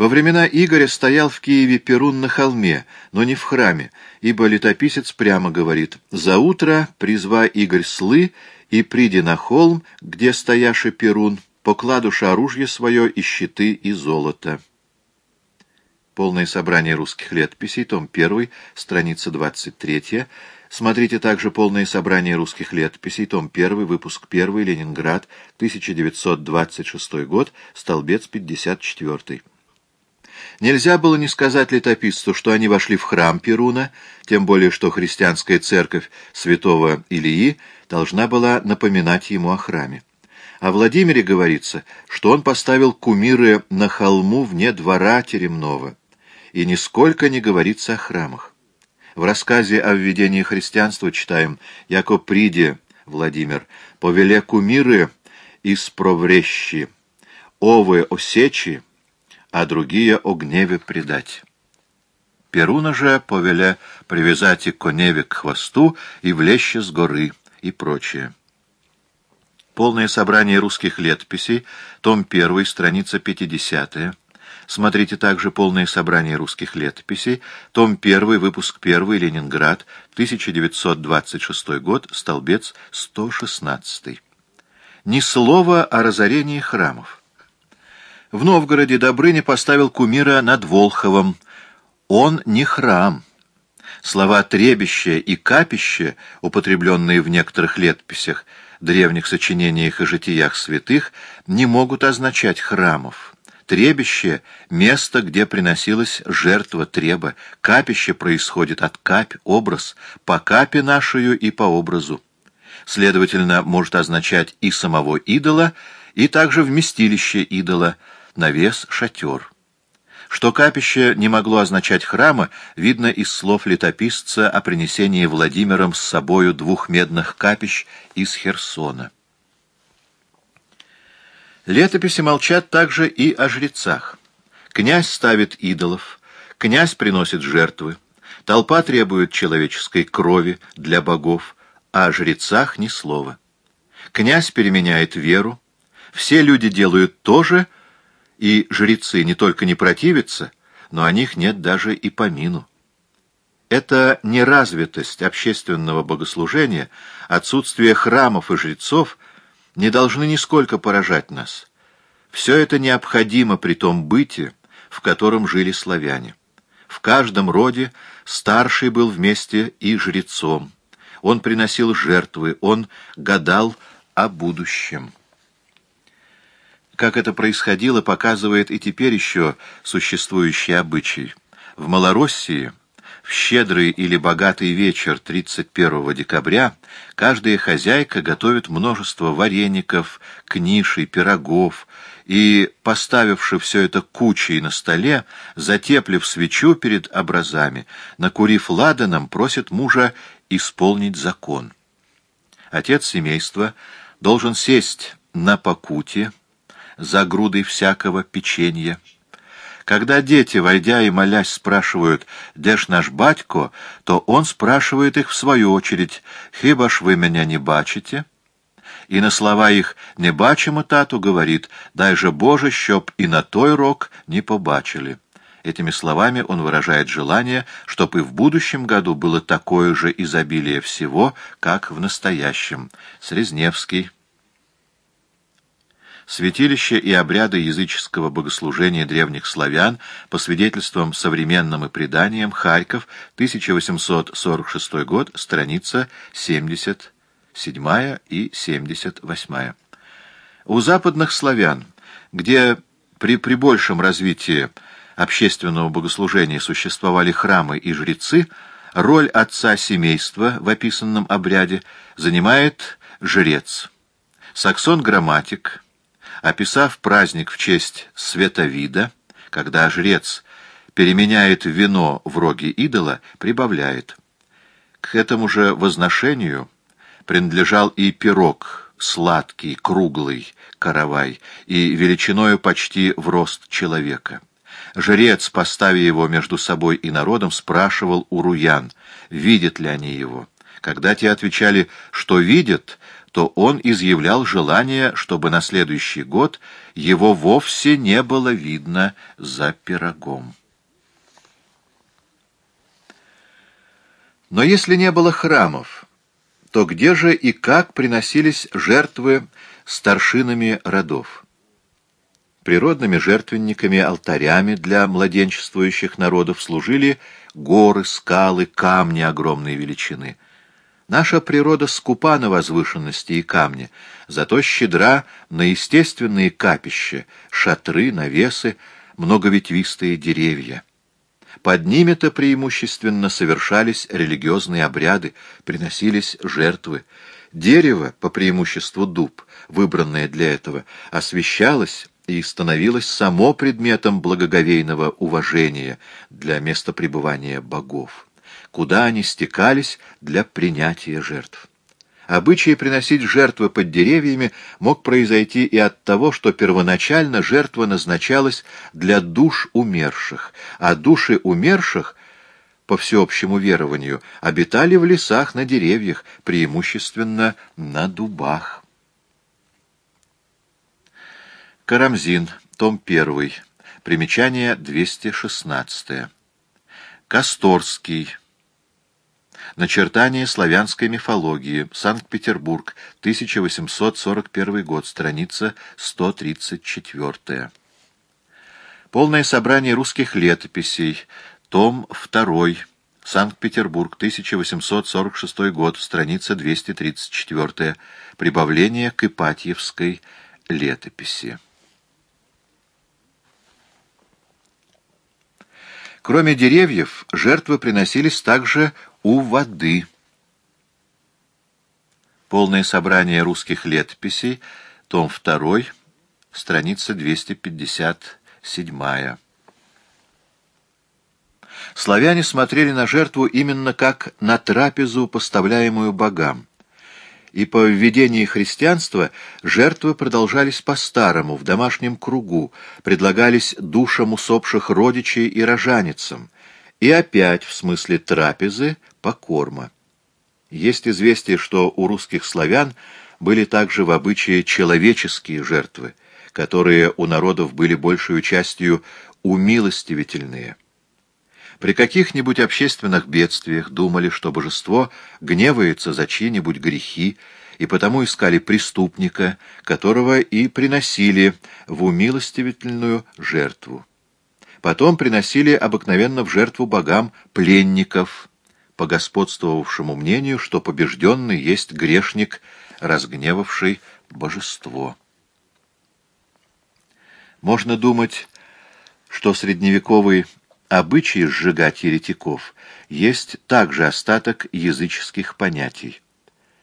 Во времена Игоря стоял в Киеве Перун на холме, но не в храме, ибо летописец прямо говорит «За утро призва Игорь слы, и приди на холм, где стояши Перун, покладуша оружие свое и щиты и золото». Полное собрание русских летописей, том 1, страница 23. Смотрите также полное собрание русских летописей, том 1, выпуск 1, Ленинград, 1926 год, столбец 54. Нельзя было не сказать летописцу, что они вошли в храм Перуна, тем более что христианская церковь святого Илии должна была напоминать ему о храме. О Владимире говорится, что он поставил кумиры на холму вне двора теремного, и нисколько не говорится о храмах. В рассказе о введении христианства читаем «Яко приде, Владимир, повеле кумиры из проврещи, овы осечи, а другие о гневе предать. Перуна же повеля привязать и коневе к хвосту и влеще с горы и прочее. Полное собрание русских летописей, том 1, страница 50 Смотрите также полное собрание русских летописей, том 1, выпуск 1, Ленинград, 1926 год, столбец 116. Ни слова о разорении храмов. В Новгороде Добрыня поставил кумира над Волховом. Он не храм. Слова «требище» и «капище», употребленные в некоторых летописях, древних сочинениях и житиях святых, не могут означать храмов. Требище — место, где приносилась жертва треба. Капище происходит от капь, образ, по капе нашую и по образу. Следовательно, может означать и самого идола, и также вместилище идола — навес, шатер. Что капище не могло означать храма, видно из слов летописца о принесении Владимиром с собою двух медных капищ из Херсона. Летописи молчат также и о жрецах. Князь ставит идолов, князь приносит жертвы, толпа требует человеческой крови для богов, а о жрецах ни слова. Князь переменяет веру, все люди делают то же, и жрецы не только не противятся, но о них нет даже и помину. Это неразвитость общественного богослужения, отсутствие храмов и жрецов не должны нисколько поражать нас. Все это необходимо при том быте, в котором жили славяне. В каждом роде старший был вместе и жрецом. Он приносил жертвы, он гадал о будущем. Как это происходило, показывает и теперь еще существующий обычай. В Малороссии в щедрый или богатый вечер 31 декабря каждая хозяйка готовит множество вареников, книшей, пирогов, и, поставивши все это кучей на столе, затеплив свечу перед образами, накурив ладаном, просит мужа исполнить закон. Отец семейства должен сесть на покуте, за грудой всякого печенья. Когда дети, войдя и молясь, спрашивают «Где ж наш батько?», то он спрашивает их в свою очередь «Хиба ж вы меня не бачите?» И на слова их «Не бачимо, тату» говорит «Дай же Боже, щоб и на той рок не побачили». Этими словами он выражает желание, чтобы и в будущем году было такое же изобилие всего, как в настоящем. Срезневский. Святилища и обряды языческого богослужения древних славян, по свидетельствам современным и преданиям, Харьков, 1846 год, страница 77 и 78. У западных славян, где при прибольшем развитии общественного богослужения существовали храмы и жрецы, роль отца семейства в описанном обряде занимает жрец. Саксон-грамматик – описав праздник в честь Световида, когда жрец переменяет вино в роге идола, прибавляет. К этому же возношению принадлежал и пирог, сладкий, круглый, каравай, и величиною почти в рост человека. Жрец, поставив его между собой и народом, спрашивал у руян, видят ли они его. Когда те отвечали, что видят, то он изъявлял желание, чтобы на следующий год его вовсе не было видно за пирогом. Но если не было храмов, то где же и как приносились жертвы старшинами родов? Природными жертвенниками, алтарями для младенчествующих народов служили горы, скалы, камни огромной величины. Наша природа скупа на возвышенности и камни, зато щедра на естественные капища, шатры, навесы, многоветвистые деревья. Под ними-то преимущественно совершались религиозные обряды, приносились жертвы. Дерево, по преимуществу дуб, выбранное для этого, освещалось и становилось само предметом благоговейного уважения для места пребывания богов, куда они стекались для принятия жертв. Обычай приносить жертвы под деревьями мог произойти и от того, что первоначально жертва назначалась для душ умерших, а души умерших, по всеобщему верованию, обитали в лесах на деревьях, преимущественно на дубах. Карамзин, том 1, примечание 216. Касторский. Начертание славянской мифологии. Санкт-Петербург, 1841 год, страница 134. Полное собрание русских летописей. Том 2. Санкт-Петербург, 1846 год, страница 234. Прибавление к Ипатьевской летописи. Кроме деревьев, жертвы приносились также у воды. Полное собрание русских летописей, том 2, страница 257. Славяне смотрели на жертву именно как на трапезу, поставляемую богам и по введении христианства жертвы продолжались по-старому, в домашнем кругу, предлагались душам усопших родичей и рожаницам, и опять, в смысле трапезы, покорма. Есть известие, что у русских славян были также в обычае человеческие жертвы, которые у народов были большую частью умилостивительные. При каких-нибудь общественных бедствиях думали, что божество гневается за чьи-нибудь грехи, и потому искали преступника, которого и приносили в умилостивительную жертву. Потом приносили обыкновенно в жертву богам пленников, по господствовавшему мнению, что побежденный есть грешник, разгневавший божество. Можно думать, что средневековый обычай сжигать еретиков есть также остаток языческих понятий.